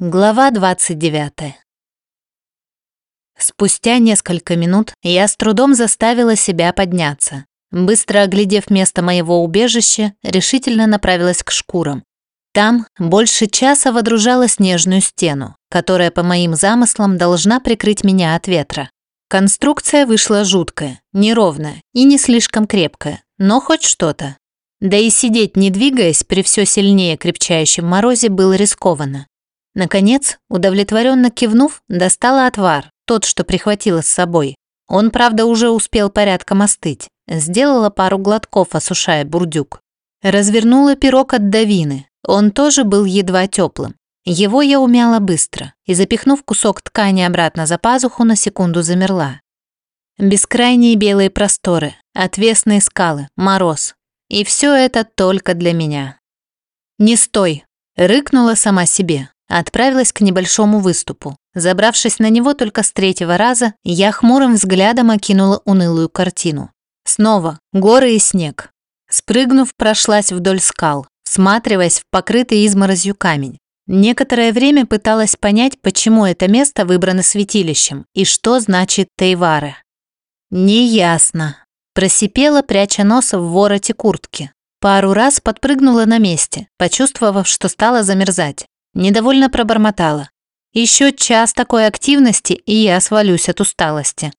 Глава 29. Спустя несколько минут я с трудом заставила себя подняться. Быстро оглядев место моего убежища, решительно направилась к шкурам. Там больше часа водружала снежную стену, которая, по моим замыслам, должна прикрыть меня от ветра. Конструкция вышла жуткая, неровная и не слишком крепкая, но хоть что-то. Да и сидеть, не двигаясь, при все сильнее крепчающем морозе было рискованно. Наконец, удовлетворенно кивнув, достала отвар, тот, что прихватила с собой. Он, правда, уже успел порядком остыть. Сделала пару глотков, осушая бурдюк. Развернула пирог от давины. Он тоже был едва теплым. Его я умяла быстро и, запихнув кусок ткани обратно за пазуху, на секунду замерла. Бескрайние белые просторы, отвесные скалы, мороз. И все это только для меня. «Не стой!» – рыкнула сама себе, Отправилась к небольшому выступу. Забравшись на него только с третьего раза, я хмурым взглядом окинула унылую картину. Снова горы и снег. Спрыгнув, прошлась вдоль скал, всматриваясь в покрытый изморозью камень. Некоторое время пыталась понять, почему это место выбрано святилищем и что значит Тейвары. Неясно. Просипела, пряча нос в вороте куртки. Пару раз подпрыгнула на месте, почувствовав, что стала замерзать. Недовольно пробормотала. Еще час такой активности, и я свалюсь от усталости.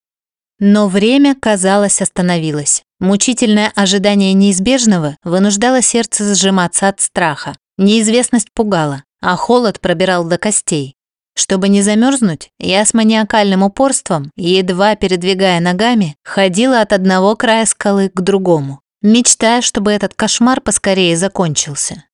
Но время, казалось, остановилось. Мучительное ожидание неизбежного вынуждало сердце сжиматься от страха. Неизвестность пугала, а холод пробирал до костей. Чтобы не замерзнуть, я с маниакальным упорством, едва передвигая ногами, ходила от одного края скалы к другому, мечтая, чтобы этот кошмар поскорее закончился.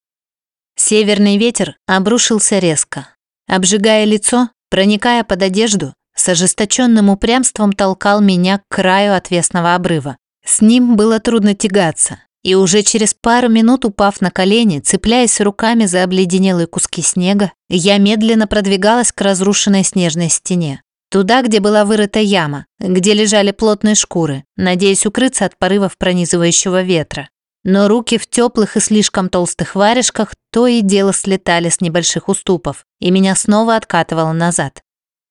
Северный ветер обрушился резко, обжигая лицо, проникая под одежду, с ожесточенным упрямством толкал меня к краю отвесного обрыва. С ним было трудно тягаться, и уже через пару минут, упав на колени, цепляясь руками за обледенелые куски снега, я медленно продвигалась к разрушенной снежной стене. Туда, где была вырыта яма, где лежали плотные шкуры, надеясь укрыться от порывов пронизывающего ветра но руки в теплых и слишком толстых варежках то и дело слетали с небольших уступов, и меня снова откатывало назад.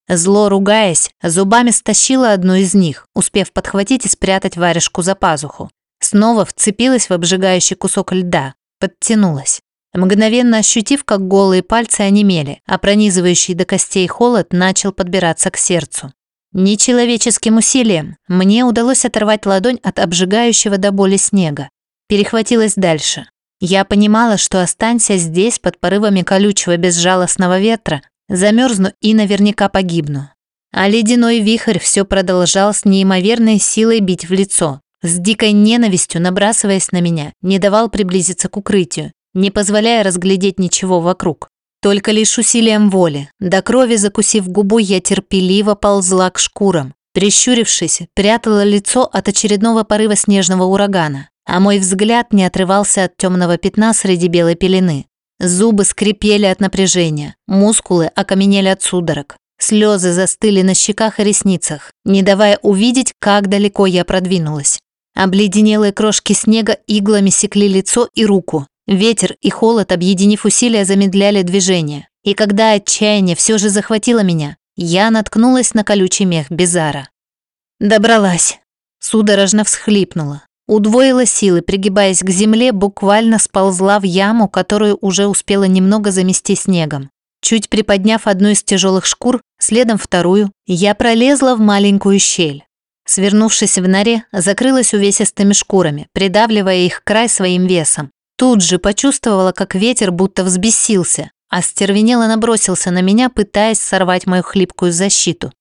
Зло ругаясь, зубами стащила одну из них, успев подхватить и спрятать варежку за пазуху. Снова вцепилась в обжигающий кусок льда, подтянулась. Мгновенно ощутив, как голые пальцы онемели, а пронизывающий до костей холод начал подбираться к сердцу. Нечеловеческим усилием мне удалось оторвать ладонь от обжигающего до боли снега перехватилась дальше. Я понимала, что останься здесь под порывами колючего безжалостного ветра, замерзну и наверняка погибну. А ледяной вихрь все продолжал с неимоверной силой бить в лицо, с дикой ненавистью набрасываясь на меня, не давал приблизиться к укрытию, не позволяя разглядеть ничего вокруг. Только лишь усилием воли, до крови закусив губу, я терпеливо ползла к шкурам. Прищурившись, прятала лицо от очередного порыва снежного урагана а мой взгляд не отрывался от темного пятна среди белой пелены. Зубы скрипели от напряжения, мускулы окаменели от судорог. Слезы застыли на щеках и ресницах, не давая увидеть, как далеко я продвинулась. Обледенелые крошки снега иглами секли лицо и руку. Ветер и холод, объединив усилия, замедляли движение. И когда отчаяние все же захватило меня, я наткнулась на колючий мех Безара. Добралась. Судорожно всхлипнула. Удвоила силы, пригибаясь к земле, буквально сползла в яму, которую уже успела немного замести снегом. Чуть приподняв одну из тяжелых шкур, следом вторую, я пролезла в маленькую щель. Свернувшись в норе, закрылась увесистыми шкурами, придавливая их край своим весом. Тут же почувствовала, как ветер будто взбесился, а стервенело набросился на меня, пытаясь сорвать мою хлипкую защиту.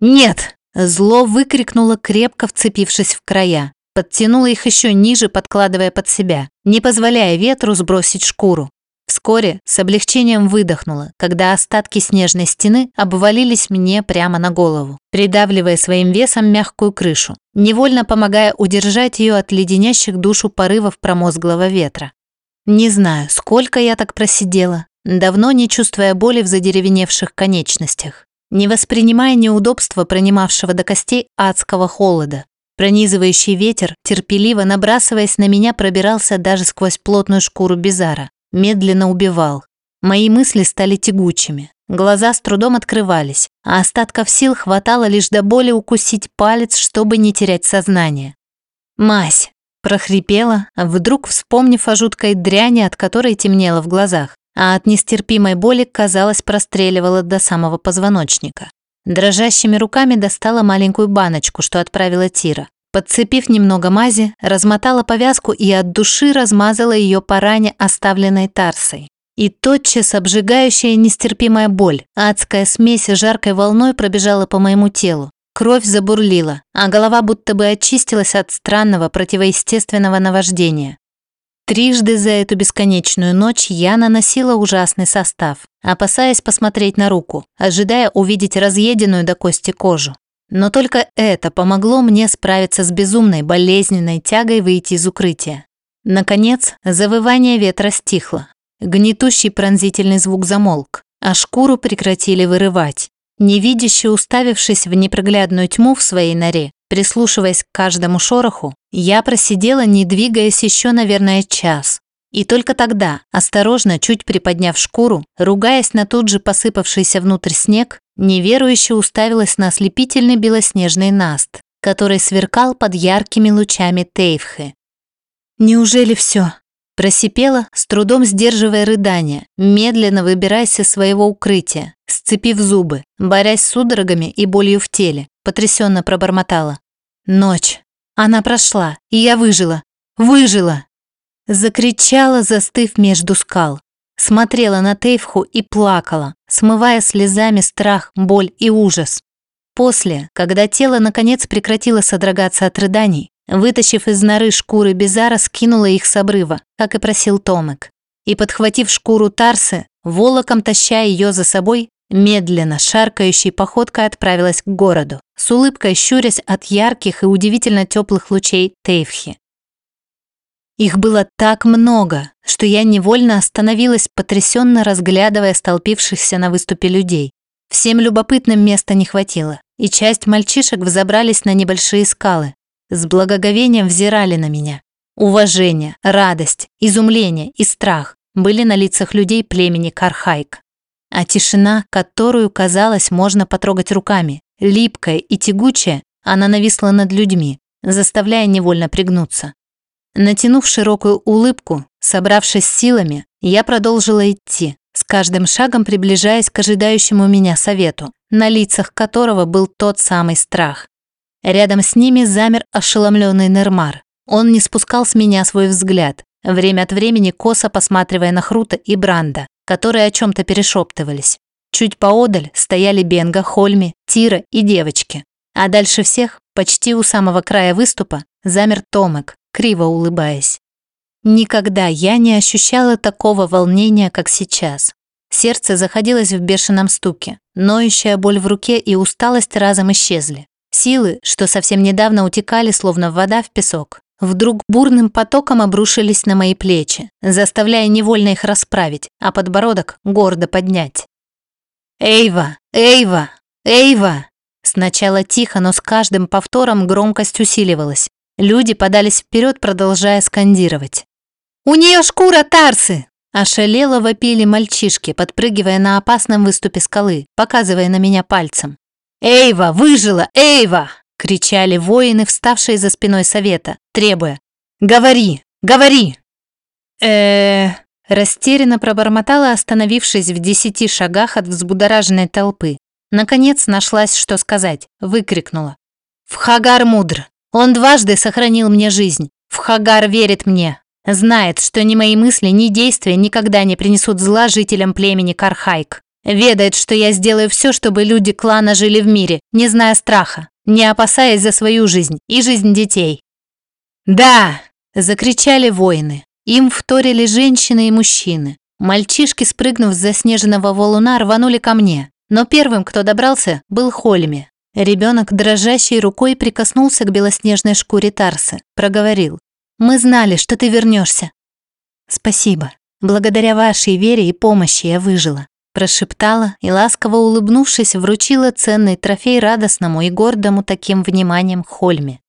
«Нет!» – зло выкрикнуло, крепко вцепившись в края подтянула их еще ниже, подкладывая под себя, не позволяя ветру сбросить шкуру. Вскоре с облегчением выдохнула, когда остатки снежной стены обвалились мне прямо на голову, придавливая своим весом мягкую крышу, невольно помогая удержать ее от леденящих душу порывов промозглого ветра. Не знаю, сколько я так просидела, давно не чувствуя боли в задеревеневших конечностях, не воспринимая неудобства пронимавшего до костей адского холода, Пронизывающий ветер, терпеливо набрасываясь на меня, пробирался даже сквозь плотную шкуру Бизара. Медленно убивал. Мои мысли стали тягучими. глаза с трудом открывались, а остатков сил хватало лишь до боли укусить палец, чтобы не терять сознание. «Мась!» – прохрипела, вдруг вспомнив о жуткой дряни, от которой темнело в глазах, а от нестерпимой боли, казалось, простреливала до самого позвоночника. Дрожащими руками достала маленькую баночку, что отправила Тира. Подцепив немного мази, размотала повязку и от души размазала ее по ране, оставленной Тарсой. И тотчас обжигающая нестерпимая боль, адская смесь жаркой волной пробежала по моему телу. Кровь забурлила, а голова будто бы очистилась от странного противоестественного наваждения. Трижды за эту бесконечную ночь я наносила ужасный состав, опасаясь посмотреть на руку, ожидая увидеть разъеденную до кости кожу. Но только это помогло мне справиться с безумной болезненной тягой выйти из укрытия. Наконец, завывание ветра стихло. Гнетущий пронзительный звук замолк, а шкуру прекратили вырывать. Невидяще уставившись в непроглядную тьму в своей норе, прислушиваясь к каждому шороху, я просидела, не двигаясь еще, наверное, час. И только тогда, осторожно, чуть приподняв шкуру, ругаясь на тут же посыпавшийся внутрь снег, неверующе уставилась на ослепительный белоснежный наст, который сверкал под яркими лучами Тейвхы. «Неужели все?» Просипела, с трудом сдерживая рыдания, медленно выбираясь из своего укрытия, сцепив зубы, борясь с судорогами и болью в теле, потрясенно пробормотала. Ночь. Она прошла, и я выжила. Выжила! Закричала, застыв между скал. Смотрела на Тейвху и плакала, смывая слезами страх, боль и ужас. После, когда тело наконец прекратило содрогаться от рыданий, Вытащив из норы шкуры Безара, скинула их с обрыва, как и просил Томек. И, подхватив шкуру Тарсы, волоком таща ее за собой, медленно, шаркающей походкой отправилась к городу, с улыбкой щурясь от ярких и удивительно теплых лучей Тейвхи. Их было так много, что я невольно остановилась, потрясенно разглядывая столпившихся на выступе людей. Всем любопытным места не хватило, и часть мальчишек взобрались на небольшие скалы, с благоговением взирали на меня. Уважение, радость, изумление и страх были на лицах людей племени Кархайк. А тишина, которую, казалось, можно потрогать руками, липкая и тягучая, она нависла над людьми, заставляя невольно пригнуться. Натянув широкую улыбку, собравшись силами, я продолжила идти, с каждым шагом приближаясь к ожидающему меня совету, на лицах которого был тот самый страх. Рядом с ними замер ошеломленный Нермар. Он не спускал с меня свой взгляд, время от времени косо посматривая на Хрута и Бранда, которые о чем-то перешептывались. Чуть поодаль стояли Бенга, Хольми, Тира и девочки. А дальше всех, почти у самого края выступа, замер Томек, криво улыбаясь. Никогда я не ощущала такого волнения, как сейчас. Сердце заходилось в бешеном стуке, ноющая боль в руке и усталость разом исчезли. Силы, что совсем недавно утекали, словно вода в песок, вдруг бурным потоком обрушились на мои плечи, заставляя невольно их расправить, а подбородок гордо поднять. «Эйва! Эйва! Эйва!» Сначала тихо, но с каждым повтором громкость усиливалась. Люди подались вперед, продолжая скандировать. «У нее шкура Тарсы!» Ошалело вопили мальчишки, подпрыгивая на опасном выступе скалы, показывая на меня пальцем. «Эйва, выжила! Эйва!» — кричали воины, вставшие за спиной совета, требуя «Говори! Говори!» э Растерянно пробормотала, остановившись в десяти шагах от взбудораженной толпы. Наконец нашлась, что сказать, выкрикнула. «В Хагар мудр! Он дважды сохранил мне жизнь! В Хагар верит мне! Знает, что ни мои мысли, ни действия никогда не принесут зла жителям племени Кархайк!» Ведает, что я сделаю все, чтобы люди клана жили в мире, не зная страха, не опасаясь за свою жизнь и жизнь детей. «Да!» – закричали воины. Им вторили женщины и мужчины. Мальчишки, спрыгнув с заснеженного валуна, рванули ко мне. Но первым, кто добрался, был Хольми. Ребенок дрожащей рукой прикоснулся к белоснежной шкуре Тарсы, проговорил. «Мы знали, что ты вернешься». «Спасибо. Благодаря вашей вере и помощи я выжила прошептала и, ласково улыбнувшись, вручила ценный трофей радостному и гордому таким вниманием Хольме.